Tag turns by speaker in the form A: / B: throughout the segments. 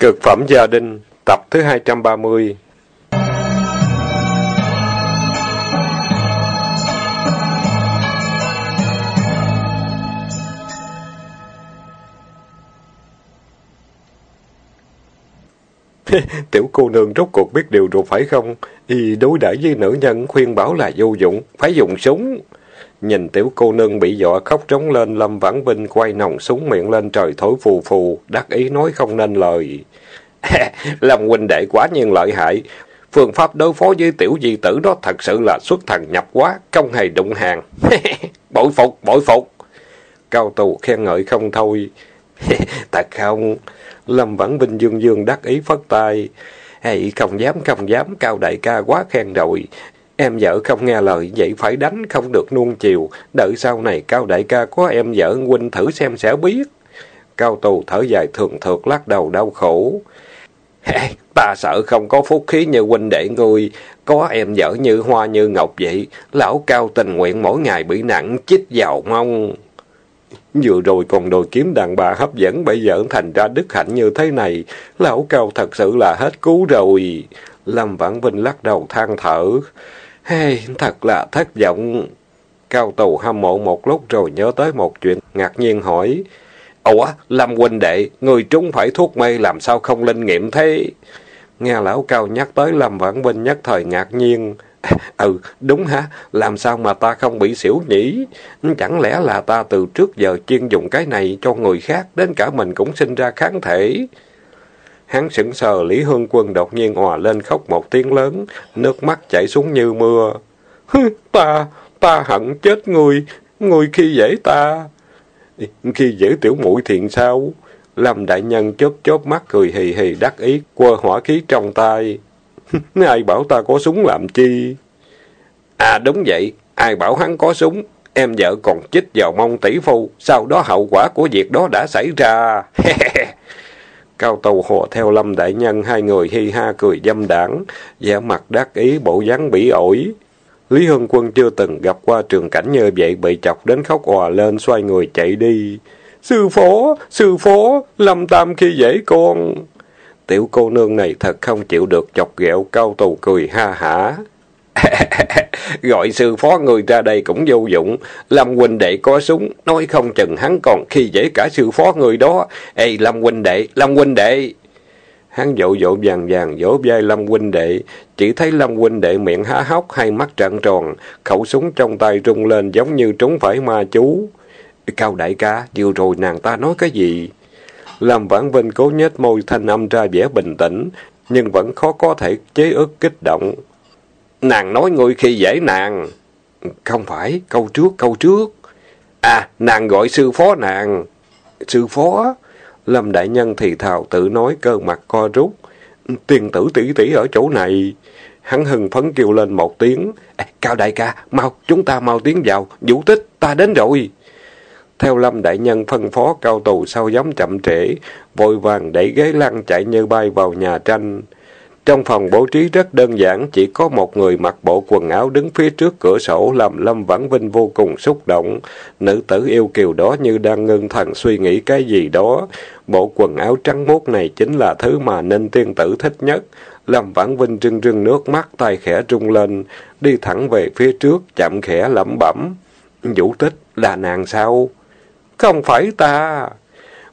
A: Cực phẩm gia đình, tập thứ 230 Tiểu cô nương rốt cuộc biết điều rồi phải không? Y đối đãi với nữ nhân khuyên bảo là vô dụng, phải dùng súng. Nhìn tiểu cô nương bị dọa khóc trống lên, Lâm Vãn Vinh quay nòng súng miệng lên trời thổi phù phù, đắc ý nói không nên lời. Lâm huynh đệ quá nhiên lợi hại. Phương pháp đối phó với tiểu di tử đó thật sự là xuất thần nhập quá, không hề đụng hàng. bội phục, bội phục. Cao tù khen ngợi không thôi. Thật không? Lâm Vãn Vinh dương dương đắc ý phất tay. Hey, không dám không dám, cao đại ca quá khen rồi. Em vợ không nghe lời, vậy phải đánh, không được nuông chiều. Đợi sau này cao đại ca có em vợ, huynh thử xem sẽ biết. Cao tù thở dài thường thượt lắc đầu đau khổ. ta sợ không có phúc khí như huynh đệ ngươi, có em vợ như hoa như ngọc vậy. Lão cao tình nguyện mỗi ngày bị nặng chích vào mông. Vừa rồi còn đòi kiếm đàn bà hấp dẫn, bây giờ thành ra đức hạnh như thế này. Lão cao thật sự là hết cứu rồi. Lâm Vãn Vinh lắc đầu than thở. Hey, thật là thất vọng. Cao tù hâm mộ một lúc rồi nhớ tới một chuyện, ngạc nhiên hỏi. Ủa, Lâm huynh đệ, người trúng phải thuốc mê làm sao không linh nghiệm thế? Nghe lão cao nhắc tới Lâm Vãn Vinh nhất thời ngạc nhiên. Ừ, đúng hả? Làm sao mà ta không bị xỉu nhỉ? Chẳng lẽ là ta từ trước giờ chuyên dùng cái này cho người khác, đến cả mình cũng sinh ra kháng thể? Hắn sững sờ, Lý Hương Quân đột nhiên òa lên khóc một tiếng lớn, nước mắt chảy xuống như mưa. ta, ta hận chết người, người khi dễ ta. Khi dễ tiểu mũi thiện sao? Lâm đại nhân chớp chớp mắt cười hì hì đắc ý, quơ hỏa khí trong tay. ai bảo ta có súng làm chi? À đúng vậy, ai bảo hắn có súng? Em vợ còn chích vào mông tỷ phu, sau đó hậu quả của việc đó đã xảy ra. Cao tàu họ theo Lâm Đại Nhân, hai người hi ha cười dâm đảng, vẻ mặt đắc ý bộ dáng bỉ ổi. Lý Hưng Quân chưa từng gặp qua trường cảnh như vậy bị chọc đến khóc òa lên xoay người chạy đi. Sư phó, sư phó, Lâm Tam khi dễ con. Tiểu cô nương này thật không chịu được chọc ghẹo cao tù cười ha hả. Gọi sư phó người ra đây cũng vô dụng. Lâm huynh đệ có súng, nói không chừng hắn còn khi dễ cả sư phó người đó. Ê Lâm huynh đệ, Lâm huynh đệ. Hắn dỗ dỗ vàng vàng vỗ vai Lâm huynh đệ, chỉ thấy Lâm huynh đệ miệng há hốc, hai mắt trợn tròn, khẩu súng trong tay rung lên giống như trúng phải ma chú. Cao đại ca, vừa rồi nàng ta nói cái gì? Lâm Vãn Vinh cố nhếch môi thanh âm ra vẻ bình tĩnh, nhưng vẫn khó có thể chế ức kích động. Nàng nói ngươi khi dễ nàng. Không phải, câu trước, câu trước. À, nàng gọi sư phó nàng. Sư phó? Lâm Đại Nhân thì thào tự nói cơ mặt co rút. Tiền tử tỷ tỷ ở chỗ này. Hắn hừng phấn kêu lên một tiếng. Ê, Cao đại ca, mau, chúng ta mau tiến vào. Vũ tích, ta đến rồi. Theo Lâm Đại Nhân phân phó cao tù sau giống chậm trễ, vội vàng đẩy ghế lăn chạy như bay vào nhà tranh. Trong phòng bố trí rất đơn giản, chỉ có một người mặc bộ quần áo đứng phía trước cửa sổ làm Lâm Vãn Vinh vô cùng xúc động. Nữ tử yêu kiều đó như đang ngưng thần suy nghĩ cái gì đó. Bộ quần áo trắng mốt này chính là thứ mà Ninh Tiên Tử thích nhất. Lâm Vãn Vinh rưng rưng nước mắt, tay khẽ rung lên, đi thẳng về phía trước, chậm khẽ lẩm bẩm. Vũ tích là nàng sao? Không phải ta.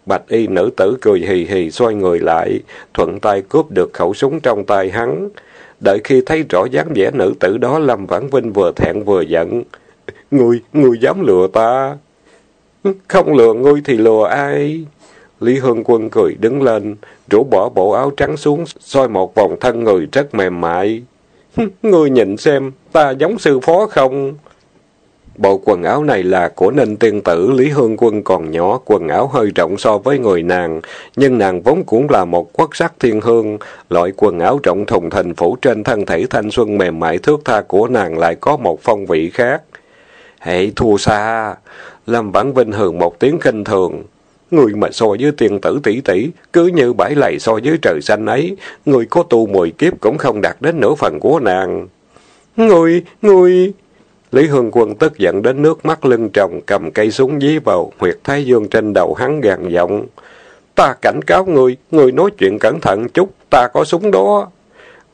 A: Bạch y nữ tử cười hì hì xoay người lại, thuận tay cướp được khẩu súng trong tay hắn. Đợi khi thấy rõ dáng vẻ nữ tử đó, Lâm Vãn Vinh vừa thẹn vừa giận. Ngươi, ngươi dám lừa ta? Không lừa ngươi thì lừa ai? Lý Hương Quân cười đứng lên, rũ bỏ bộ áo trắng xuống, soi một vòng thân người rất mềm mại. Ngươi nhìn xem, ta giống sư phó không? Bộ quần áo này là của Ninh Tiên Tử, Lý Hương Quân còn nhỏ, quần áo hơi rộng so với người nàng, nhưng nàng vốn cũng là một quốc sắc thiên hương. Loại quần áo rộng thùng thình phủ trên thân thể thanh xuân mềm mại thước tha của nàng lại có một phong vị khác. Hệ thua xa! Lâm Vãn Vinh hường một tiếng khinh thường. Người mà so với tiền tử tỷ tỷ, cứ như bãi lầy so với trời xanh ấy, người có tu mười kiếp cũng không đạt đến nửa phần của nàng. Người, người... Lý Hương Quân tức giận đến nước mắt lưng tròng, cầm cây súng dí vào, huyệt thái dương trên đầu hắn gàn giọng. ta cảnh cáo ngươi, ngươi nói chuyện cẩn thận chút, ta có súng đó.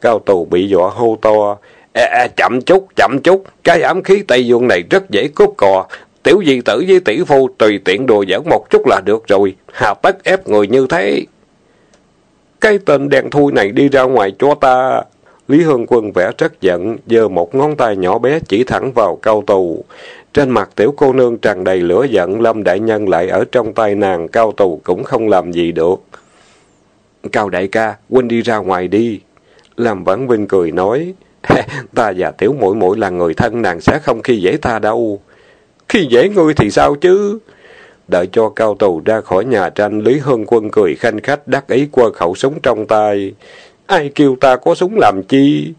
A: Cao tù bị dọa hô to, à, à, chậm chút, chậm chút, cái ám khí Tây Dương này rất dễ cướp cò, tiểu di tử với tỷ phu tùy tiện đùa giỡn một chút là được rồi, hà tất ép người như thế. Cái tên đen thui này đi ra ngoài cho ta. Lý Hương Quân vẽ rất giận, giơ một ngón tay nhỏ bé chỉ thẳng vào cao tù. Trên mặt tiểu cô nương tràn đầy lửa giận, Lâm Đại Nhân lại ở trong tay nàng, cao tù cũng không làm gì được. Cao đại ca, huynh đi ra ngoài đi. Lâm Vãn Vinh cười nói, ta và tiểu muội muội là người thân nàng sẽ không khi dễ ta đâu. Khi dễ ngươi thì sao chứ? Đợi cho cao tù ra khỏi nhà tranh, Lý Hương Quân cười khanh khách đắc ý qua khẩu súng trong tay. Ai kêu ta có súng làm chi?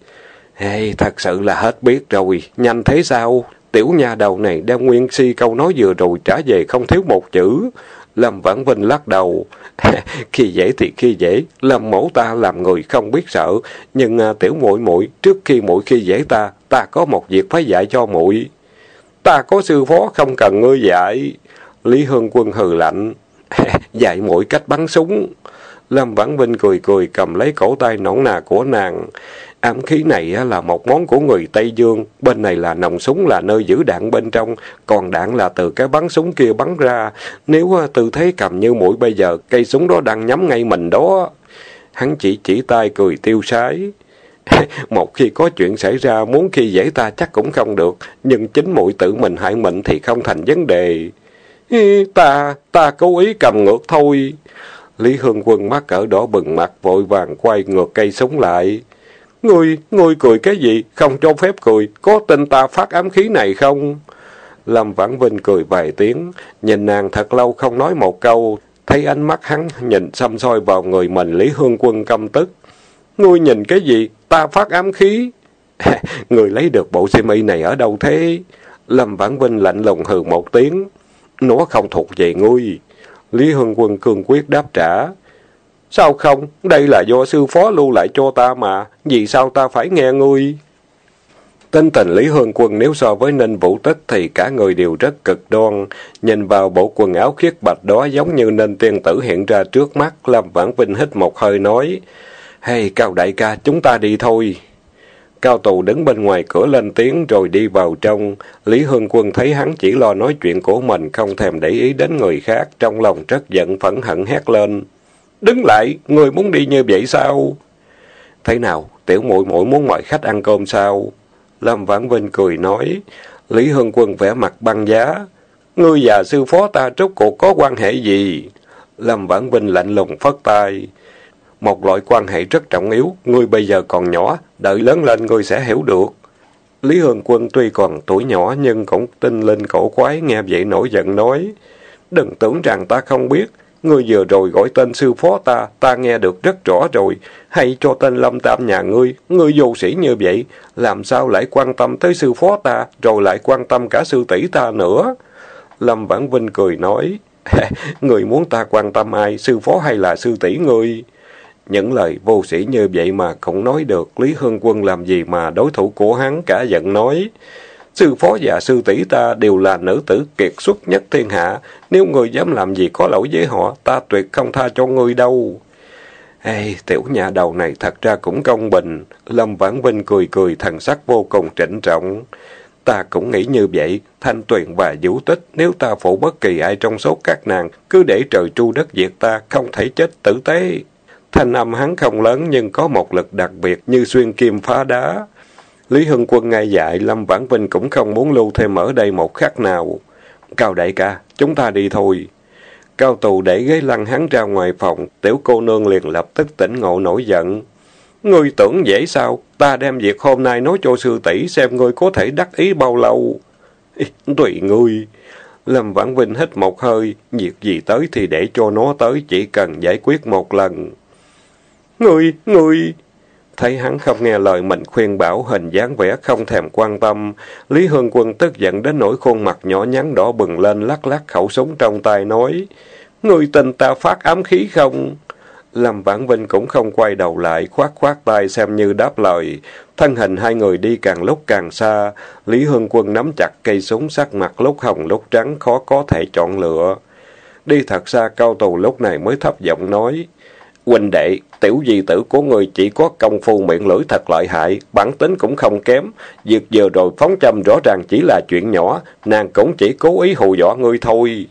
A: Hey, thật sự là hết biết rồi, nhanh thế sao? Tiểu nha đầu này đem nguyên si câu nói vừa rồi trả về không thiếu một chữ. Lâm Vãn Vinh lắc đầu. khi dễ thì khi dễ, Lâm mẫu ta làm người không biết sợ. Nhưng à, tiểu muội muội trước khi muội khi dễ ta, ta có một việc phải dạy cho muội. Ta có sư phó không cần ngươi dạy. Lý Hương Quân hừ lạnh. dạy muội cách bắn súng. Lâm Vãn Vinh cười cười cầm lấy cổ tay nõn nà của nàng. Ám khí này là một món của người Tây Dương, bên này là nòng súng là nơi giữ đạn bên trong, còn đạn là từ cái bắn súng kia bắn ra. Nếu tư thế cầm như mũi bây giờ, cây súng đó đang nhắm ngay mình đó. Hắn chỉ chỉ tay cười tiêu sái. một khi có chuyện xảy ra, muốn khi dễ ta chắc cũng không được, nhưng chính mũi tự mình hại mình thì không thành vấn đề. Ta, ta cố ý cầm ngược thôi. Lý Hương Quân mắt cỡ đỏ bừng mặt vội vàng quay ngược cây súng lại. Ngươi, ngươi cười cái gì? Không cho phép cười. Có tin ta phát ám khí này không? Lâm Vãn Vinh cười vài tiếng, nhìn nàng thật lâu không nói một câu. Thấy ánh mắt hắn nhìn xăm soi vào người mình Lý Hương Quân căm tức. Ngươi nhìn cái gì? Ta phát ám khí. người lấy được bộ xiêm y này ở đâu thế? Lâm Vãn Vinh lạnh lùng hừ một tiếng. Nó không thuộc về ngươi. Lý Hưng Quân cương quyết đáp trả. Sao không? Đây là do sư phó lưu lại cho ta mà. Vì sao ta phải nghe ngươi? Tinh tình Lý Hương Quân nếu so với Ninh Vũ Tích thì cả người đều rất cực đoan. Nhìn vào bộ quần áo khiết bạch đó giống như Ninh Tiên Tử hiện ra trước mắt. Lâm Vãn Vinh hít một hơi nói. Hey, Cao đại ca, chúng ta đi thôi. Cao tù đứng bên ngoài cửa lên tiếng rồi đi vào trong. Lý Hương Quân thấy hắn chỉ lo nói chuyện của mình, không thèm để ý đến người khác. Trong lòng rất giận phẫn hận hét lên. Đứng lại, người muốn đi như vậy sao? Thế nào, tiểu muội muội muốn mời khách ăn cơm sao? Lâm Vãn Vinh cười nói. Lý Hương Quân vẽ mặt băng giá. Ngươi và sư phó ta rốt cuộc có quan hệ gì? Lâm Vãn Vinh lạnh lùng phất tay. Một loại quan hệ rất trọng yếu, ngươi bây giờ còn nhỏ, đợi lớn lên ngươi sẽ hiểu được. Lý Hương Quân tuy còn tuổi nhỏ nhưng cũng tinh linh cổ quái, nghe vậy nổi giận nói. Đừng tưởng rằng ta không biết, Ngươi vừa rồi gọi tên sư phó ta, ta nghe được rất rõ rồi. Hay cho tên Lâm Tam nhà ngươi, ngươi vô sĩ như vậy, làm sao lại quan tâm tới sư phó ta, rồi lại quan tâm cả sư tỷ ta nữa? Lâm Vãn Vinh cười nói, người muốn ta quan tâm ai, sư phó hay là sư tỷ ngươi? Những lời vô sĩ như vậy mà cũng nói được, Lý Hương Quân làm gì mà đối thủ của hắn cả giận nói. Sư phó và sư tỷ ta đều là nữ tử kiệt xuất nhất thiên hạ. Nếu người dám làm gì có lỗi với họ, ta tuyệt không tha cho ngươi đâu. Ê, tiểu nhà đầu này thật ra cũng công bình. Lâm Vãn Vinh cười cười thần sắc vô cùng trịnh trọng. Ta cũng nghĩ như vậy, Thanh Tuyền và Vũ Tích, nếu ta phụ bất kỳ ai trong số các nàng, cứ để trời tru đất diệt ta, không thể chết tử tế. Thanh âm hắn không lớn nhưng có một lực đặc biệt như xuyên kim phá đá. Lý Hưng Quân ngay dại, Lâm Vãn Vinh cũng không muốn lưu thêm ở đây một khắc nào. Cao đại ca, chúng ta đi thôi. Cao tù để ghế lăn hắn ra ngoài phòng, tiểu cô nương liền lập tức tỉnh ngộ nổi giận. Ngươi tưởng dễ sao? Ta đem việc hôm nay nói cho sư tỷ xem ngươi có thể đắc ý bao lâu. Tùy ngươi. Lâm Vãn Vinh hít một hơi, việc gì tới thì để cho nó tới, chỉ cần giải quyết một lần. Ngươi, ngươi... Thấy hắn không nghe lời mình khuyên bảo hình dáng vẻ không thèm quan tâm, Lý Hương Quân tức giận đến nỗi khuôn mặt nhỏ nhắn đỏ bừng lên lắc lắc khẩu súng trong tay nói, Người tình ta phát ám khí không? Lâm Vãn Vinh cũng không quay đầu lại, khoát khoát tay xem như đáp lời. Thân hình hai người đi càng lúc càng xa, Lý Hương Quân nắm chặt cây súng sắc mặt lúc hồng lúc trắng khó có thể chọn lựa. Đi thật xa cao tù lúc này mới thấp giọng nói. Huynh đệ, tiểu di tử của người chỉ có công phu miệng lưỡi thật lợi hại, bản tính cũng không kém. Việc vừa rồi phóng châm rõ ràng chỉ là chuyện nhỏ, nàng cũng chỉ cố ý hù dọa ngươi thôi.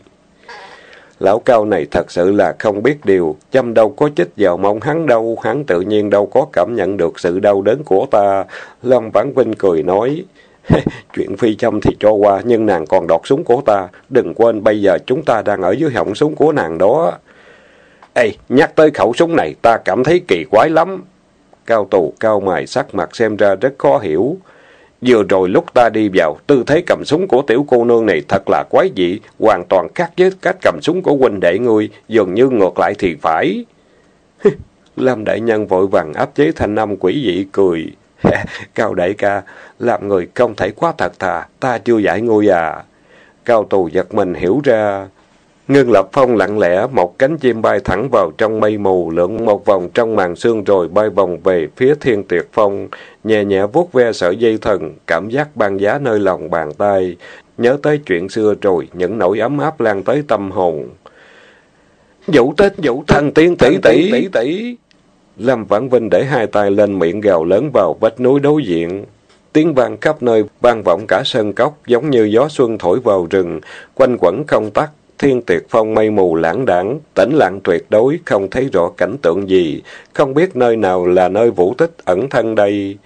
A: Lão cao này thật sự là không biết điều, châm đâu có chích vào mong hắn đâu, hắn tự nhiên đâu có cảm nhận được sự đau đớn của ta. Lâm Vãn Vinh cười nói, chuyện phi châm thì cho qua, nhưng nàng còn đọt súng của ta, đừng quên bây giờ chúng ta đang ở dưới họng súng của nàng đó. Ê, nhắc tới khẩu súng này ta cảm thấy kỳ quái lắm. Cao tù cao mài sắc mặt xem ra rất khó hiểu. Vừa rồi lúc ta đi vào, tư thế cầm súng của tiểu cô nương này thật là quái dị, hoàn toàn khác với cách cầm súng của huynh đệ ngươi, dường như ngược lại thì phải. Lâm đại nhân vội vàng áp chế thanh âm quỷ dị cười. Cao đại ca, làm người không thể quá thật thà, ta chưa giải ngôi à. Cao tù giật mình hiểu ra. Ngưng lập phong lặng lẽ, một cánh chim bay thẳng vào trong mây mù, lượn một vòng trong màn sương rồi bay vòng về phía thiên tuyệt phong, nhẹ nhẹ vuốt ve sợi dây thần, cảm giác ban giá nơi lòng bàn tay, nhớ tới chuyện xưa rồi, những nỗi ấm áp lan tới tâm hồn. Vũ Tết, Vũ thần tiên tỷ tỷ, tỷ tỷ. Lâm Vãn Vinh để hai tay lên miệng gào lớn vào vách núi đối diện. Tiếng vang khắp nơi, vang vọng cả sân cốc, giống như gió xuân thổi vào rừng, quanh quẩn không tắt, Thiên tuyệt phong mây mù lãng đảng, tĩnh lặng tuyệt đối, không thấy rõ cảnh tượng gì, không biết nơi nào là nơi vũ tích ẩn thân đây.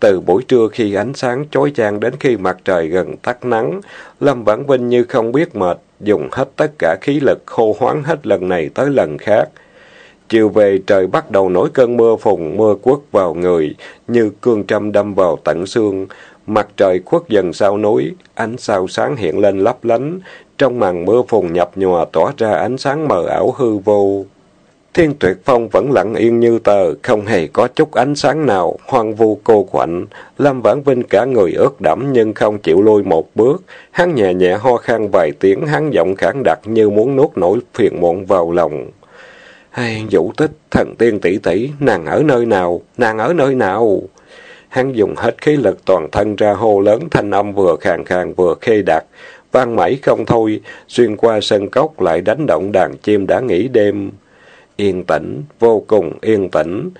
A: Từ buổi trưa khi ánh sáng chói chang đến khi mặt trời gần tắt nắng, Lâm Vãn Vinh như không biết mệt, dùng hết tất cả khí lực khô hoáng hết lần này tới lần khác. Chiều về trời bắt đầu nổi cơn mưa phùn, mưa quất vào người, như cương trăm đâm vào tận xương. Mặt trời khuất dần sau núi, ánh sao sáng hiện lên lấp lánh, trong màn mưa phùn nhập nhòa tỏa ra ánh sáng mờ ảo hư vô. Thiên tuyệt phong vẫn lặng yên như tờ, không hề có chút ánh sáng nào, hoang vu cô quạnh. Lâm Vãn Vinh cả người ướt đẫm nhưng không chịu lôi một bước. Hắn nhẹ nhẹ ho khan vài tiếng, hắn giọng khản đặc như muốn nuốt nổi phiền muộn vào lòng. Hay vũ tích, thần tiên tỷ tỷ, nàng ở nơi nào, nàng ở nơi nào? Hắn dùng hết khí lực toàn thân ra hô lớn thanh âm vừa khàn khàn vừa khê đặc vang mãi không thôi, xuyên qua sân cốc lại đánh động đàn chim đã nghỉ đêm. Yên tĩnh, vô cùng yên tĩnh.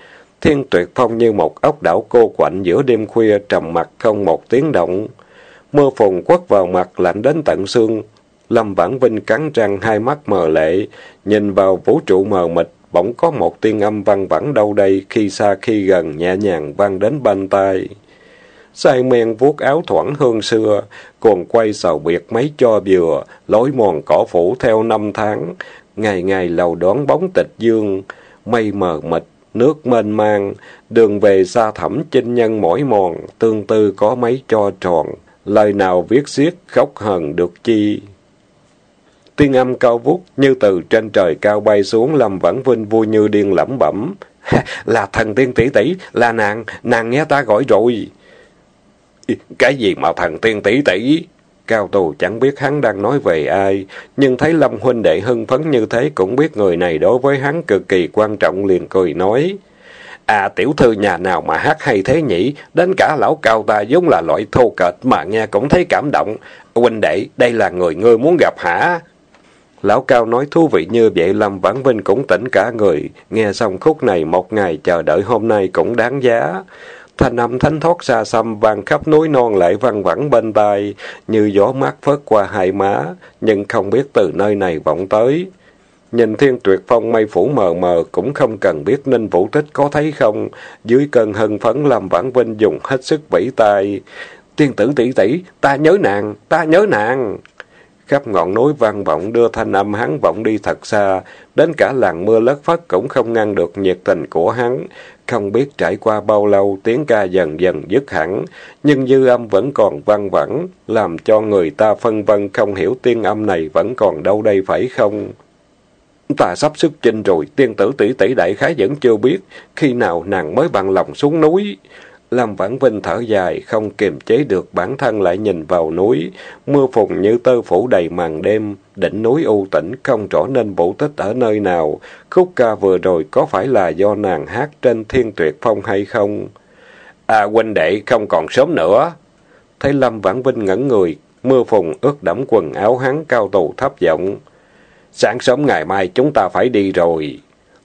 A: Thiên tuyệt phong như một ốc đảo cô quạnh giữa đêm khuya trầm mặc không một tiếng động. Mưa phùn quất vào mặt lạnh đến tận xương. Lâm Vãn Vinh cắn răng hai mắt mờ lệ, nhìn vào vũ trụ mờ mịt, bỗng có một tiên âm văng vẳng đâu đây, khi xa khi gần nhẹ nhàng vang đến bên tai say men vuốt áo thoảng hương xưa, còn quay sầu biệt mấy cho vừa, lối mòn cỏ phủ theo năm tháng, ngày ngày lầu đón bóng tịch dương, mây mờ mịt, nước mênh mang, đường về xa thẳm chinh nhân mỏi mòn, tương tư có mấy cho tròn, lời nào viết xiết khóc hờn được chi. Tiên âm cao vút như từ trên trời cao bay xuống lầm vẫn vinh vui như điên lẩm bẩm. là thần tiên tỷ tỷ, là nàng, nàng nghe ta gọi rồi. Cái gì mà thằng tiên tỷ tỷ? Cao tù chẳng biết hắn đang nói về ai, nhưng thấy Lâm huynh đệ hưng phấn như thế cũng biết người này đối với hắn cực kỳ quan trọng liền cười nói. À tiểu thư nhà nào mà hát hay thế nhỉ, đến cả lão cao ta giống là loại thô kệch mà nghe cũng thấy cảm động. Huynh đệ, đây là người ngươi muốn gặp hả? Lão cao nói thú vị như vậy Lâm Vãn Vinh cũng tỉnh cả người, nghe xong khúc này một ngày chờ đợi hôm nay cũng đáng giá. Thanh âm thánh thoát xa xăm vang khắp núi non lại văng vẳng bên tai, như gió mát phớt qua hai má, nhưng không biết từ nơi này vọng tới. Nhìn thiên tuyệt phong mây phủ mờ mờ, cũng không cần biết Ninh Vũ Tích có thấy không. Dưới cơn hân phấn làm vãn vinh dùng hết sức vẫy tay. Tiên tử tỷ tỷ, ta nhớ nàng, ta nhớ nàng. Khắp ngọn núi vang vọng đưa thanh âm hắn vọng đi thật xa, đến cả làng mưa lất phất cũng không ngăn được nhiệt tình của hắn. Không biết trải qua bao lâu tiếng ca dần dần dứt hẳn, nhưng dư âm vẫn còn vang vẳng, làm cho người ta phân vân không hiểu tiên âm này vẫn còn đâu đây phải không? Ta sắp xuất chinh rồi, tiên tử tỷ tỷ đại khái vẫn chưa biết, khi nào nàng mới bằng lòng xuống núi. Lâm Vãn Vinh thở dài, không kiềm chế được bản thân lại nhìn vào núi. Mưa phùn như tơ phủ đầy màn đêm, đỉnh núi u tĩnh không rõ nên vũ tích ở nơi nào. Khúc ca vừa rồi có phải là do nàng hát trên thiên tuyệt phong hay không? À huynh đệ, không còn sớm nữa. Thấy Lâm Vãn Vinh ngẩn người, mưa phùn ướt đẫm quần áo hắn cao tù thấp giọng. Sáng sớm ngày mai chúng ta phải đi rồi.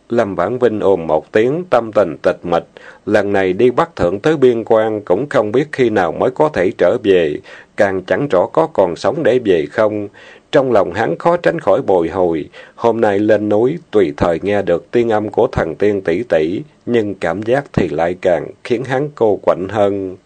A: Lâm Vãn Vinh ôm một tiếng, tâm tình tịch mịch. Lần này đi bắt Thượng tới biên quan, cũng không biết khi nào mới có thể trở về, càng chẳng rõ có còn sống để về không. Trong lòng hắn khó tránh khỏi bồi hồi. Hôm nay lên núi, tùy thời nghe được tiên âm của thần tiên tỷ tỷ, nhưng cảm giác thì lại càng khiến hắn cô quạnh hơn.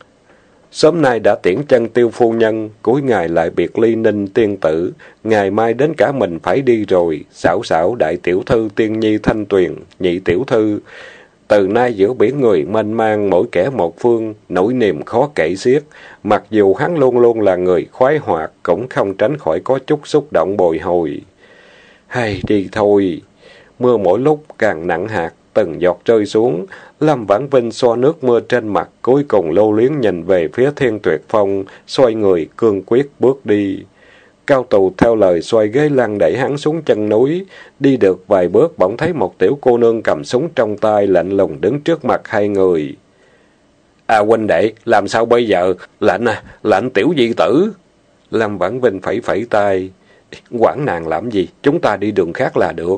A: Sớm nay đã tiễn chân tiêu phu nhân, cuối ngày lại biệt ly ninh tiên tử, ngày mai đến cả mình phải đi rồi, xảo xảo đại tiểu thư tiên nhi thanh tuyền, nhị tiểu thư. Từ nay giữa biển người mênh mang mỗi kẻ một phương, nỗi niềm khó kể xiết. Mặc dù hắn luôn luôn là người khoái hoạt, cũng không tránh khỏi có chút xúc động bồi hồi. Hay đi thôi, mưa mỗi lúc càng nặng hạt, từng giọt rơi xuống. Lâm Vãn Vinh xoa nước mưa trên mặt, cuối cùng lâu liếng nhìn về phía thiên tuyệt phong, xoay người, cương quyết bước đi. Cao tù theo lời xoay ghế lăn đẩy hắn xuống chân núi, đi được vài bước bỗng thấy một tiểu cô nương cầm súng trong tay lạnh lùng đứng trước mặt hai người. À huynh đệ, làm sao bây giờ? Lạnh à, lạnh tiểu di tử. Lâm Vãn Vinh phẩy phẩy tay. Quản nàng làm gì? Chúng ta đi đường khác là được.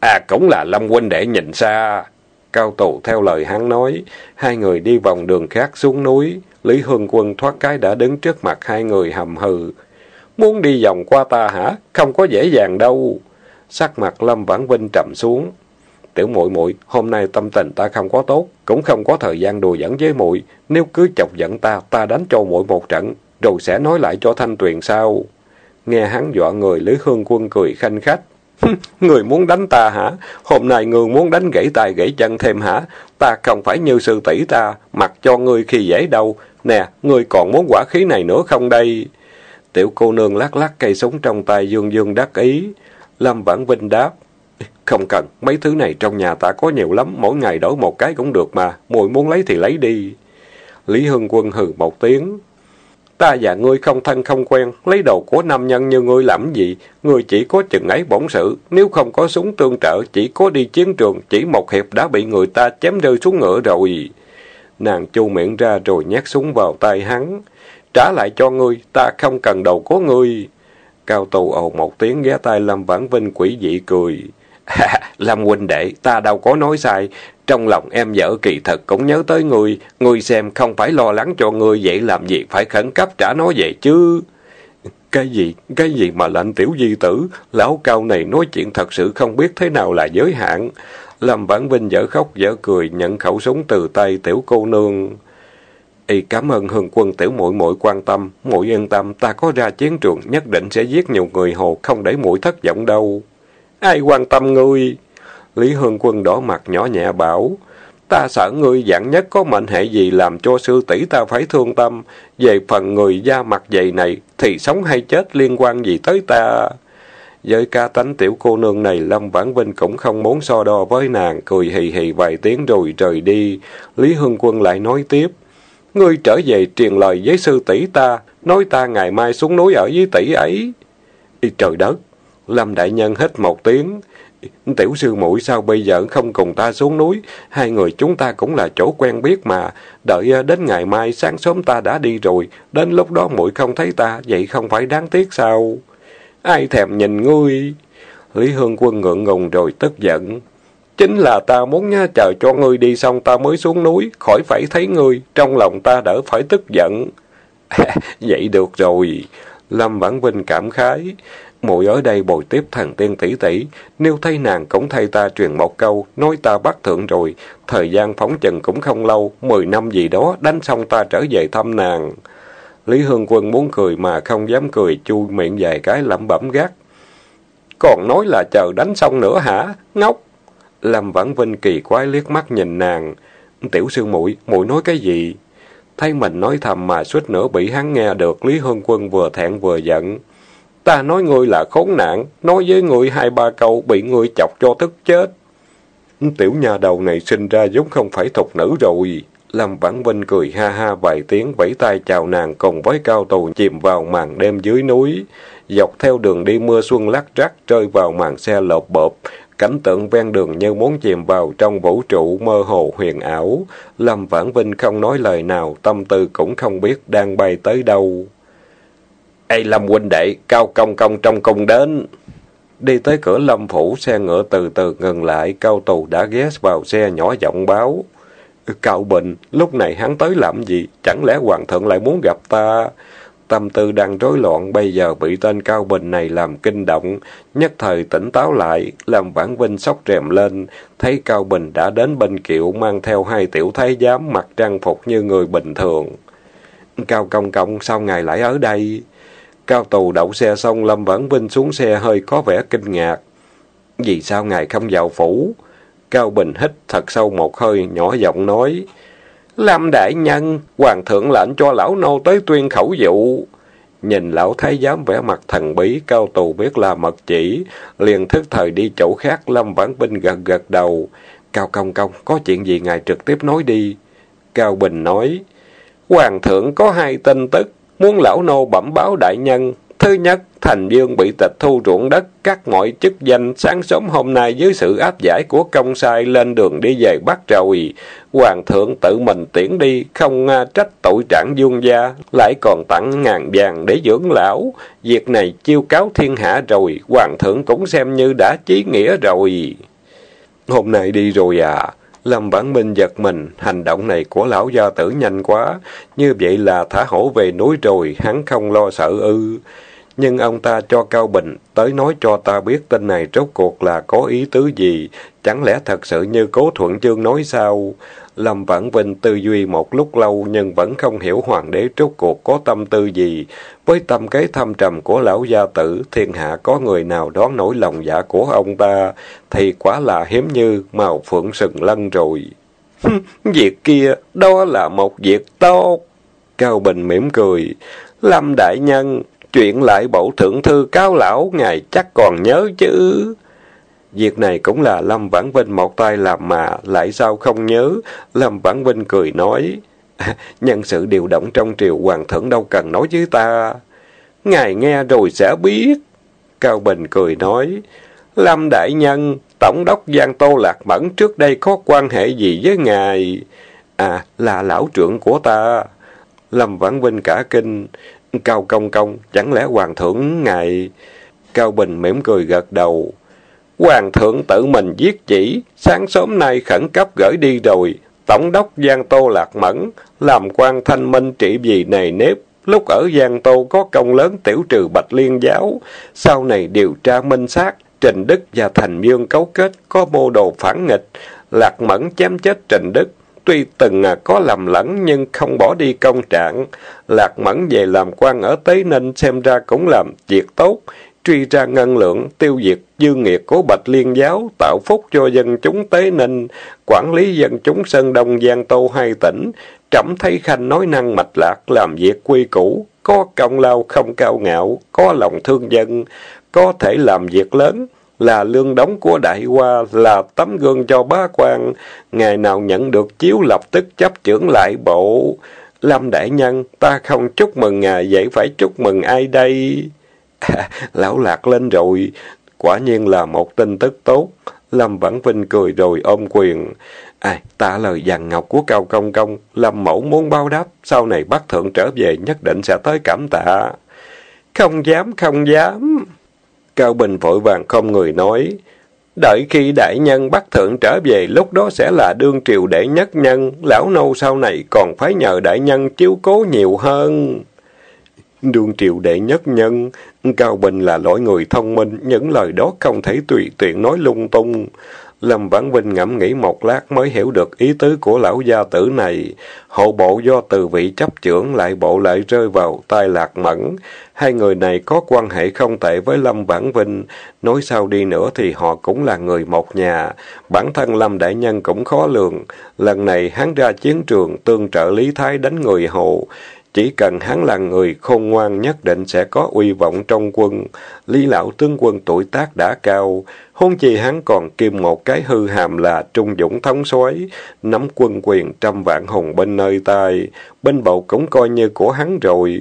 A: À cũng là Lâm huynh đệ nhìn xa. Cao tù theo lời hắn nói, hai người đi vòng đường khác xuống núi. Lý Hương Quân thoát cái đã đứng trước mặt hai người hầm hừ. Muốn đi vòng qua ta hả? Không có dễ dàng đâu. Sắc mặt Lâm Vãn Vinh trầm xuống. Tiểu muội muội, hôm nay tâm tình ta không có tốt, cũng không có thời gian đùa dẫn với muội. Nếu cứ chọc giận ta, ta đánh cho muội một trận, rồi sẽ nói lại cho Thanh Tuyền sau Nghe hắn dọa người, Lý Hương Quân cười khanh khách. người muốn đánh ta hả? Hôm nay người muốn đánh gãy tay gãy chân thêm hả? Ta không phải như sư tỷ ta, mặc cho ngươi khi dễ đâu. Nè, ngươi còn muốn quả khí này nữa không đây? Tiểu cô nương lắc lắc cây súng trong tay dương dương đắc ý. Lâm Vãn Vinh đáp. Không cần, mấy thứ này trong nhà ta có nhiều lắm, mỗi ngày đổi một cái cũng được mà, mùi muốn lấy thì lấy đi. Lý Hưng Quân hừ một tiếng. Ta và ngươi không thân không quen, lấy đầu của nam nhân như ngươi làm gì? Ngươi chỉ có chừng ấy bổn sự, nếu không có súng tương trợ, chỉ có đi chiến trường, chỉ một hiệp đã bị người ta chém rơi xuống ngựa rồi. Nàng chu miệng ra rồi nhét súng vào tay hắn. Trả lại cho ngươi, ta không cần đầu của ngươi. Cao tù ồ một tiếng ghé tay Lâm Vãn Vinh quỷ dị cười. Lâm huynh đệ, ta đâu có nói sai. Trong lòng em vợ kỳ thật cũng nhớ tới ngươi. Ngươi xem không phải lo lắng cho ngươi vậy làm gì phải khẩn cấp trả nó về chứ. Cái gì? Cái gì mà lệnh tiểu di tử? Lão cao này nói chuyện thật sự không biết thế nào là giới hạn. Lâm Vãn Vinh dở khóc dở cười nhận khẩu súng từ tay tiểu cô nương. Y cảm ơn hương quân tiểu muội muội quan tâm, muội yên tâm, ta có ra chiến trường nhất định sẽ giết nhiều người hồ, không để muội thất vọng đâu. Ai quan tâm ngươi? Lý Hương Quân đỏ mặt nhỏ nhẹ bảo, ta sợ ngươi dạng nhất có mệnh hệ gì làm cho sư tỷ ta phải thương tâm, về phần người da mặt dày này thì sống hay chết liên quan gì tới ta. Với ca tánh tiểu cô nương này, Lâm Vãn Vinh cũng không muốn so đo với nàng, cười hì hì vài tiếng rồi rời đi. Lý Hương Quân lại nói tiếp, Ngươi trở về truyền lời với sư tỷ ta, nói ta ngày mai xuống núi ở với tỷ ấy. Đi trời đất! Lâm Đại Nhân hít một tiếng. Tiểu sư muội sao bây giờ không cùng ta xuống núi? Hai người chúng ta cũng là chỗ quen biết mà. Đợi à, đến ngày mai sáng sớm ta đã đi rồi. Đến lúc đó muội không thấy ta, vậy không phải đáng tiếc sao? Ai thèm nhìn ngươi? Lý Hương Quân ngượng ngùng rồi tức giận. Chính là ta muốn nha, chờ cho ngươi đi xong ta mới xuống núi, khỏi phải thấy ngươi, trong lòng ta đỡ phải tức giận. vậy được rồi. Lâm Vãn Vinh cảm khái. Muội ở đây bồi tiếp thần tiên tỷ tỷ, nếu thấy nàng cũng thay ta truyền một câu, nói ta bắt thượng rồi, thời gian phóng chừng cũng không lâu, mười năm gì đó, đánh xong ta trở về thăm nàng. Lý Hương Quân muốn cười mà không dám cười, chui miệng vài cái lẩm bẩm gắt. Còn nói là chờ đánh xong nữa hả? Ngốc! Lâm Vãn Vinh kỳ quái liếc mắt nhìn nàng. Tiểu sư muội muội nói cái gì? Thấy mình nói thầm mà suýt nữa bị hắn nghe được, Lý Hương Quân vừa thẹn vừa giận. Ta nói ngươi là khốn nạn, nói với ngươi hai ba câu bị ngươi chọc cho tức chết. Tiểu nhà đầu này sinh ra giống không phải thục nữ rồi. Lâm Vãn Vinh cười ha ha vài tiếng vẫy tay chào nàng cùng với cao tù chìm vào màn đêm dưới núi. Dọc theo đường đi mưa xuân lắc rắc rơi vào màn xe lộp bộp, Cảnh tượng ven đường như muốn chìm vào trong vũ trụ mơ hồ huyền ảo. Lâm Vãn Vinh không nói lời nào, tâm tư cũng không biết đang bay tới đâu. Ê Lâm huynh đệ, cao công công trong cung đến. Đi tới cửa lâm phủ, xe ngựa từ từ ngừng lại, cao tù đã ghé vào xe nhỏ giọng báo. Cao Bình, lúc này hắn tới làm gì? Chẳng lẽ Hoàng thượng lại muốn gặp ta? Tâm tư đang rối loạn, bây giờ bị tên Cao Bình này làm kinh động. Nhất thời tỉnh táo lại, làm vãn vinh sóc rèm lên. Thấy Cao Bình đã đến bên kiệu, mang theo hai tiểu thái giám mặc trang phục như người bình thường. Cao Công Công, sao ngài lại ở đây? Cao tù đậu xe xong, Lâm Vãn Vinh xuống xe hơi có vẻ kinh ngạc. Vì sao ngài không vào phủ? Cao Bình hít thật sâu một hơi, nhỏ giọng nói. Lâm đại nhân, hoàng thượng lệnh cho lão nô tới tuyên khẩu dụ. Nhìn lão thái giám vẻ mặt thần bí, cao tù biết là mật chỉ, liền thức thời đi chỗ khác, Lâm Vãn Vinh gật gật đầu. Cao công công, có chuyện gì ngài trực tiếp nói đi. Cao Bình nói, Hoàng thượng có hai tin tức, muốn lão nô bẩm báo đại nhân. Thứ nhất, Thành Dương bị tịch thu ruộng đất, các mọi chức danh, sáng sớm hôm nay dưới sự áp giải của công sai lên đường đi về Bắc rồi. Hoàng thượng tự mình tiễn đi, không trách tội trạng dương gia, lại còn tặng ngàn vàng để dưỡng lão. Việc này chiêu cáo thiên hạ rồi, Hoàng thượng cũng xem như đã chí nghĩa rồi. Hôm nay đi rồi à? Lâm Vãn Minh giật mình, hành động này của lão gia tử nhanh quá, như vậy là thả hổ về núi rồi, hắn không lo sợ ư. Nhưng ông ta cho Cao Bình tới nói cho ta biết tin này rốt cuộc là có ý tứ gì, chẳng lẽ thật sự như Cố Thuận Chương nói sao? Lâm Vãn Vinh tư duy một lúc lâu nhưng vẫn không hiểu hoàng đế rốt cuộc có tâm tư gì. Với tâm kế thâm trầm của lão gia tử, thiên hạ có người nào đón nổi lòng dạ của ông ta, thì quá là hiếm như màu phượng sừng lân rồi. việc kia, đó là một việc tốt. Cao Bình mỉm cười. Lâm Đại Nhân, chuyện lại bổ thượng thư cáo lão, ngài chắc còn nhớ chứ. Việc này cũng là Lâm Vãn Vinh một tay làm mà, lại sao không nhớ? Lâm Vãn Vinh cười nói, nhân sự điều động trong triều hoàng thượng đâu cần nói với ta. Ngài nghe rồi sẽ biết. Cao Bình cười nói, Lâm Đại Nhân, Tổng đốc Giang Tô Lạc Mẫn trước đây có quan hệ gì với ngài? À, là lão trưởng của ta. Lâm Vãn Vinh cả kinh, Cao Công Công, chẳng lẽ hoàng thượng ngài... Cao Bình mỉm cười gật đầu. Hoàng thượng tự mình giết chỉ, sáng sớm nay khẩn cấp gửi đi rồi. Tổng đốc Giang Tô Lạc Mẫn, làm quan thanh minh trị vì nề nếp. Lúc ở Giang Tô có công lớn tiểu trừ Bạch Liên giáo, sau này điều tra minh xác, Trình Đức và Thành Dương cấu kết có mô đồ phản nghịch, Lạc Mẫn chém chết Trình Đức. Tuy từng à, có lầm lẫn nhưng không bỏ đi công trạng, Lạc Mẫn về làm quan ở Tế Ninh xem ra cũng làm việc tốt, truy ra ngân lượng, tiêu diệt dư nghiệt của Bạch Liên giáo, tạo phúc cho dân chúng Tế Ninh, quản lý dân chúng Sơn Đông Giang Tô hai tỉnh, trẫm thấy khanh nói năng mạch lạc, làm việc quy củ, có công lao không cao ngạo, có lòng thương dân, có thể làm việc lớn, là lương đóng của đại hoa, là tấm gương cho bá quan, ngày nào nhận được chiếu lập tức chấp trưởng lại bộ. Lâm đại nhân, ta không chúc mừng ngài, vậy phải chúc mừng ai đây? lão lạc lên rồi, quả nhiên là một tin tức tốt. Lâm Vãn Vinh cười rồi ôm quyền. À, ta lời dàn ngọc của Cao Công Công, Lâm Mẫu muốn bao đáp, sau này bắt thượng trở về nhất định sẽ tới cảm tạ. Không dám, không dám. Cao Bình vội vàng không người nói. Đợi khi đại nhân bắt thượng trở về, lúc đó sẽ là đương triều đệ nhất nhân, lão nô sau này còn phải nhờ đại nhân chiếu cố nhiều hơn. Đương triều đệ nhất nhân, Cao Bình là loại người thông minh, những lời đó không thể tùy tiện nói lung tung. Lâm Vãn Vinh ngẫm nghĩ một lát mới hiểu được ý tứ của lão gia tử này. Hộ bộ do từ vị chấp trưởng lại bộ lại rơi vào tai lạc mẫn. Hai người này có quan hệ không tệ với Lâm Vãn Vinh. Nói sao đi nữa thì họ cũng là người một nhà. Bản thân Lâm Đại Nhân cũng khó lường. Lần này hắn ra chiến trường tương trợ Lý Thái đánh người hộ. Chỉ cần hắn là người khôn ngoan nhất định sẽ có uy vọng trong quân. Lý lão tướng quân tuổi tác đã cao, hôn chi hắn còn kiêm một cái hư hàm là trung dũng thống soái nắm quân quyền trăm vạn hùng bên nơi tay, bên bộ cũng coi như của hắn rồi.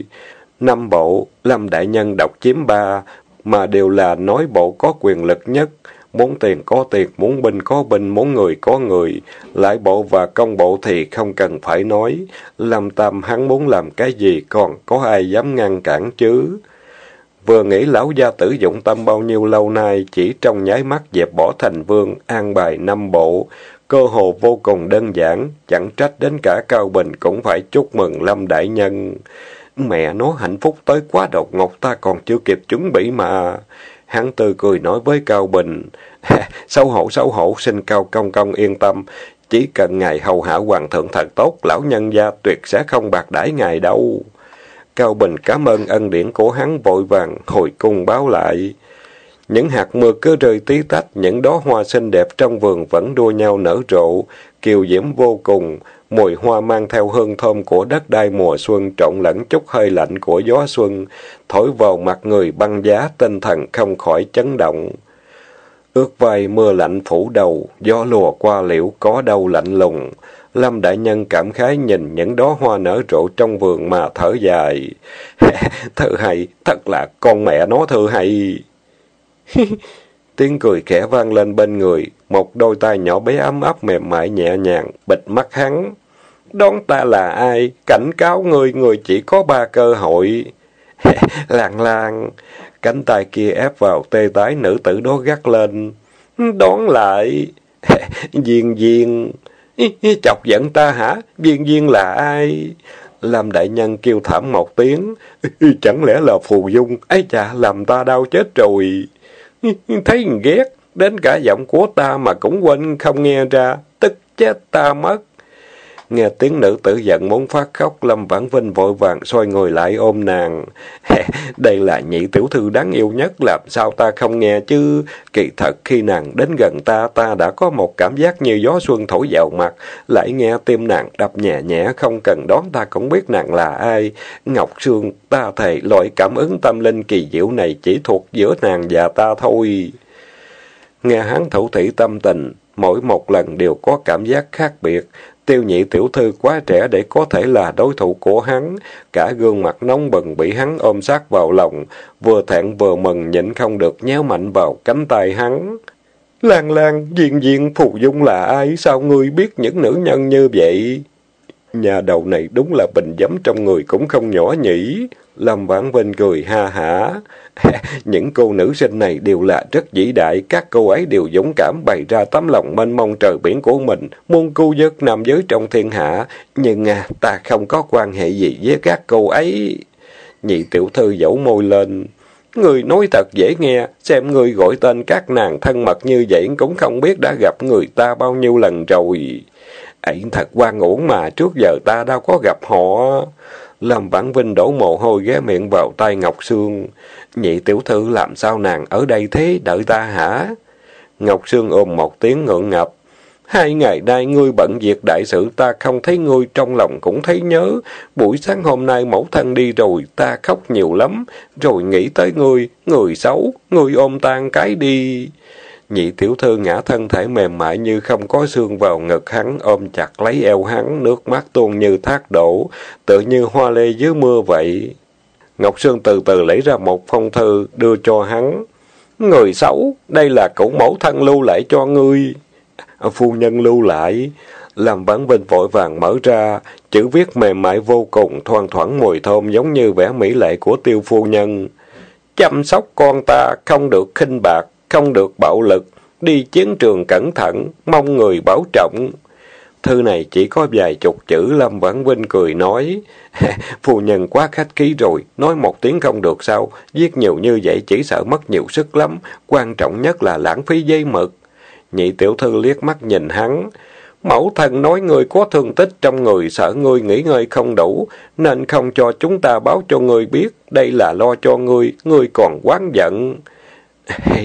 A: Năm bộ, làm Đại Nhân độc chiếm ba, mà đều là nói bộ có quyền lực nhất. Muốn tiền có tiền, muốn binh có binh, muốn người có người. Lại bộ và công bộ thì không cần phải nói. Lâm Tam hắn muốn làm cái gì còn có ai dám ngăn cản chứ? Vừa nghĩ lão gia tử dụng tâm bao nhiêu lâu nay, chỉ trong nháy mắt dẹp bỏ thành vương, an bài năm bộ. Cơ hồ vô cùng đơn giản, chẳng trách đến cả Cao Bình cũng phải chúc mừng Lâm Đại Nhân. Mẹ nó hạnh phúc tới quá đột ngột ta còn chưa kịp chuẩn bị mà. Hắn tươi cười nói với Cao Bình, xấu hổ xấu hổ xin Cao Công Công yên tâm, chỉ cần ngài hầu hạ hoàng thượng thật tốt, lão nhân gia tuyệt sẽ không bạc đãi ngài đâu. Cao Bình cảm ơn ân điển của hắn vội vàng hồi cung báo lại. Những hạt mưa cứ rơi tí tách, những đóa hoa xinh đẹp trong vườn vẫn đua nhau nở rộ, kiều diễm vô cùng, mùi hoa mang theo hương thơm của đất đai mùa xuân trộn lẫn chút hơi lạnh của gió xuân, thổi vào mặt người băng giá tinh thần không khỏi chấn động. Ước vai mưa lạnh phủ đầu, gió lùa qua liễu có đâu lạnh lùng. Lâm Đại Nhân cảm khái nhìn những đóa hoa nở rộ trong vườn mà thở dài. thư hay, thật là con mẹ nó thư hay. Tiếng cười khẽ vang lên bên người, một đôi tay nhỏ bé ấm áp mềm mại nhẹ nhàng, bịt mắt hắn. Đón ta là ai? Cảnh cáo người, người chỉ có ba cơ hội. làng làng, cánh tay kia ép vào tê tái nữ tử đó gắt lên. Đón lại. Viên viên. Chọc giận ta hả? Viên viên là ai? Làm đại nhân kêu thảm một tiếng. Chẳng lẽ là phù dung? ấy chà, làm ta đau chết rồi. Thấy ghét, đến cả giọng của ta mà cũng quên không nghe ra, tức chết ta mất. Nghe tiếng nữ tử giận muốn phát khóc, Lâm Vãn Vinh vội vàng xoay người lại ôm nàng. Đây là nhị tiểu thư đáng yêu nhất, làm sao ta không nghe chứ? Kỳ thật khi nàng đến gần ta, ta đã có một cảm giác như gió xuân thổi vào mặt, lại nghe tim nàng đập nhẹ nhẹ, không cần đón ta cũng biết nàng là ai. Ngọc Sương, ta thề loại cảm ứng tâm linh kỳ diệu này chỉ thuộc giữa nàng và ta thôi. Nghe hắn thủ thủy tâm tình, mỗi một lần đều có cảm giác khác biệt. Tiêu nhị tiểu thư quá trẻ để có thể là đối thủ của hắn, cả gương mặt nóng bừng bị hắn ôm sát vào lòng, vừa thẹn vừa mừng nhịn không được nhéo mạnh vào cánh tay hắn. Lan Lan, Diên Diên, Phù Dung là ai? Sao ngươi biết những nữ nhân như vậy? Nhà đầu này đúng là bình giấm trong người cũng không nhỏ nhỉ. Lâm Vãn Vinh cười ha hả. Những cô nữ sinh này đều là rất vĩ đại, các cô ấy đều dũng cảm bày ra tấm lòng mênh mông trời biển của mình, muôn cô giấc nam giới trong thiên hạ. Nhưng à, ta không có quan hệ gì với các cô ấy. Nhị tiểu thư dẫu môi lên. Người nói thật dễ nghe, xem người gọi tên các nàng thân mật như vậy cũng không biết đã gặp người ta bao nhiêu lần rồi ấy thật quan uổng mà, trước giờ ta đâu có gặp họ. Lâm Vãn Vinh đổ mồ hôi ghé miệng vào tay Ngọc Sương. Nhị tiểu thư làm sao nàng ở đây thế, đợi ta hả? Ngọc Sương ôm một tiếng ngượng ngập. Hai ngày nay ngươi bận việc đại sự ta không thấy ngươi trong lòng cũng thấy nhớ. Buổi sáng hôm nay mẫu thân đi rồi, ta khóc nhiều lắm. Rồi nghĩ tới ngươi, người xấu, ngươi ôm tan cái đi. Nhị tiểu thư ngã thân thể mềm mại như không có xương vào ngực hắn, ôm chặt lấy eo hắn, nước mắt tuôn như thác đổ, tự như hoa lê dưới mưa vậy. Ngọc Sương từ từ lấy ra một phong thư, đưa cho hắn. Người xấu, đây là cậu mẫu thân lưu lại cho ngươi. Phu nhân lưu lại. Làm bản vinh vội vàng mở ra, chữ viết mềm mại vô cùng, thoang thoảng mùi thơm giống như vẻ mỹ lệ của tiêu phu nhân. Chăm sóc con ta, không được khinh bạc, không được bạo lực, đi chiến trường cẩn thận, mong người bảo trọng. Thư này chỉ có vài chục chữ, Lâm Vãn Vinh cười nói, phu nhân quá khách khí rồi, nói một tiếng không được sao, viết nhiều như vậy chỉ sợ mất nhiều sức lắm, quan trọng nhất là lãng phí dây mực. Nhị tiểu thư liếc mắt nhìn hắn, Mẫu thân nói người có thương tích trong người, sợ người nghỉ ngơi không đủ, nên không cho chúng ta báo cho người biết, đây là lo cho người người còn quán giận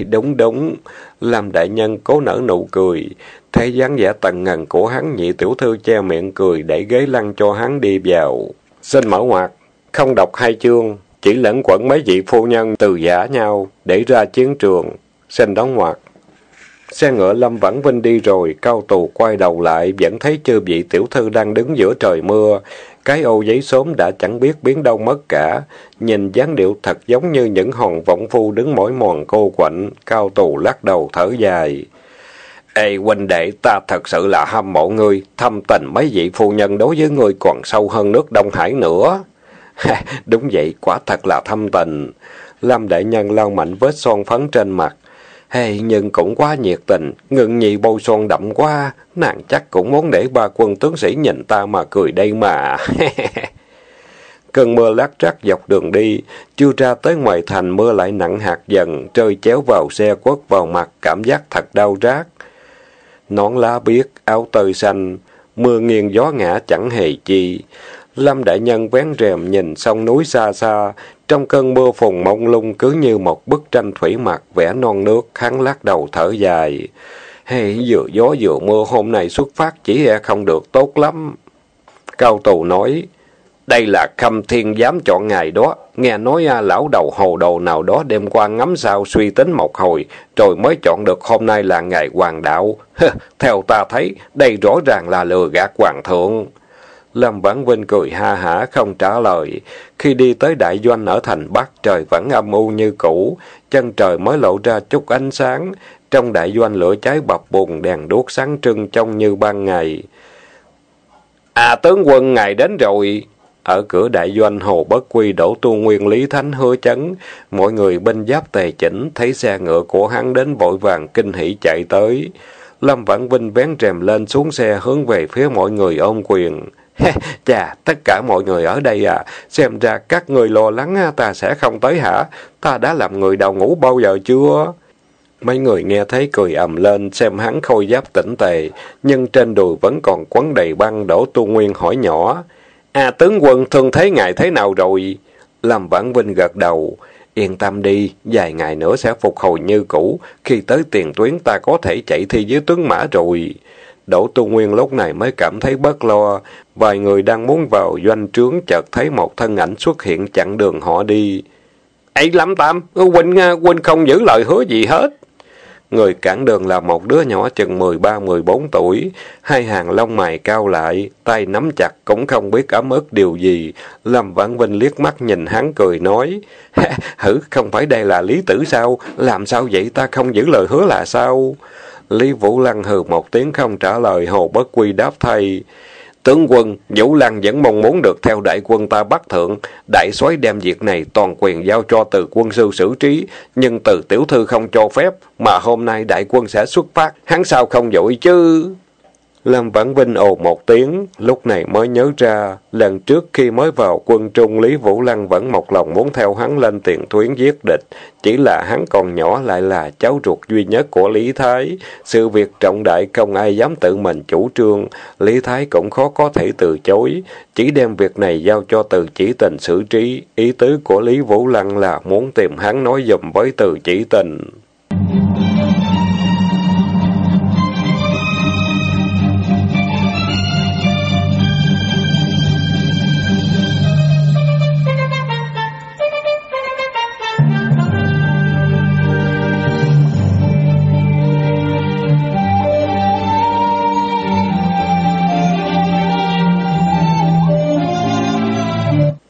A: đúng đúng, làm đại nhân cố nở nụ cười, thấy dáng vẻ tần ngần của hắn nhị tiểu thư che miệng cười để ghế lăn cho hắn đi vào. Xin mở ngoặt, không đọc hai chương, chỉ lẫn quẩn mấy vị phu nhân từ giả nhau để ra chiến trường. Xin đóng ngoặt. Xe ngựa Lâm Vãn Vinh đi rồi, cao tù quay đầu lại, vẫn thấy chư vị tiểu thư đang đứng giữa trời mưa. Cái ô giấy sớm đã chẳng biết biến đâu mất cả. Nhìn dáng điệu thật giống như những hòn vọng phu đứng mỏi mòn cô quạnh, cao tù lắc đầu thở dài. Ê huynh đệ, ta thật sự là hâm mộ ngươi, thâm tình mấy vị phu nhân đối với ngươi còn sâu hơn nước Đông Hải nữa. Đúng vậy, quả thật là thâm tình. Lâm Đại Nhân lau mạnh vết son phấn trên mặt. Hey, nhưng cũng quá nhiệt tình, ngừng nhị bôi son đậm quá, nàng chắc cũng muốn để ba quân tướng sĩ nhìn ta mà cười đây mà. Cơn mưa lát trắc dọc đường đi, chưa ra tới ngoài thành mưa lại nặng hạt dần, rơi chéo vào xe quất vào mặt, cảm giác thật đau rát. Nón lá biếc, áo tơi xanh, mưa nghiêng gió ngã chẳng hề chi. Lâm Đại Nhân vén rèm nhìn sông núi xa xa, trong cơn mưa phùng mông lung cứ như một bức tranh thủy mặc vẽ non nước, hắn lắc đầu thở dài. Hey, vừa gió vừa mưa hôm nay xuất phát chỉ e không được tốt lắm. Cao Tù nói, đây là khâm thiên dám chọn ngày đó. Nghe nói à, lão đầu hồ đồ nào đó đêm qua ngắm sao suy tính một hồi, rồi mới chọn được hôm nay là ngày hoàng đạo. Theo ta thấy, đây rõ ràng là lừa gạt hoàng thượng. Lâm Vãn Vinh cười ha hả không trả lời. Khi đi tới đại doanh ở thành Bắc, trời vẫn âm u như cũ, chân trời mới lộ ra chút ánh sáng. Trong đại doanh lửa cháy bập bùng, đèn đuốc sáng trưng trông như ban ngày. À tướng quân ngài đến rồi. Ở cửa đại doanh Hồ Bất Quy đổ tu nguyên Lý Thánh hứa chấn, mọi người bên giáp tề chỉnh, thấy xe ngựa của hắn đến vội vàng kinh hỉ chạy tới. Lâm Vãn Vinh vén rèm lên xuống xe hướng về phía mọi người ôm quyền. Chà, tất cả mọi người ở đây à, xem ra các người lo lắng ta sẽ không tới hả? Ta đã làm người đầu ngủ bao giờ chưa? Mấy người nghe thấy cười ầm lên, xem hắn khôi giáp tỉnh tề, nhưng trên đùi vẫn còn quấn đầy băng, đổ tu nguyên hỏi nhỏ. À tướng quân, thương thế ngài thế nào rồi? Lâm Vãn Vinh gật đầu. Yên tâm đi, vài ngày nữa sẽ phục hồi như cũ. Khi tới tiền tuyến ta có thể chạy thi với tướng mã rồi. Đỗ Tu Nguyên lúc này mới cảm thấy bất lo. Vài người đang muốn vào doanh trướng chợt thấy một thân ảnh xuất hiện chặn đường họ đi. ấy lắm Tam, huynh, huynh à, không giữ lời hứa gì hết. Người cản đường là một đứa nhỏ chừng 13-14 tuổi, hai hàng lông mày cao lại, tay nắm chặt cũng không biết ấm ức điều gì. Lâm Vãn Vinh liếc mắt nhìn hắn cười nói, hử, không phải đây là lý tử sao? Làm sao vậy ta không giữ lời hứa là sao? Lý Vũ Lăng hừ một tiếng không trả lời, Hồ Bất Quy đáp thay. Tướng quân, Vũ Lăng vẫn mong muốn được theo đại quân ta bắt thượng. Đại soái đem việc này toàn quyền giao cho từ quân sư xử trí, nhưng từ tiểu thư không cho phép, mà hôm nay đại quân sẽ xuất phát, hắn sao không dội chứ? Lâm Vãn Vinh ồ một tiếng, lúc này mới nhớ ra, lần trước khi mới vào quân trung Lý Vũ Lăng vẫn một lòng muốn theo hắn lên tiền tuyến giết địch, chỉ là hắn còn nhỏ lại là cháu ruột duy nhất của Lý Thái. Sự việc trọng đại không ai dám tự mình chủ trương, Lý Thái cũng khó có thể từ chối, chỉ đem việc này giao cho từ chỉ tình xử trí. Ý tứ của Lý Vũ Lăng là muốn tìm hắn nói dùm với từ chỉ tình.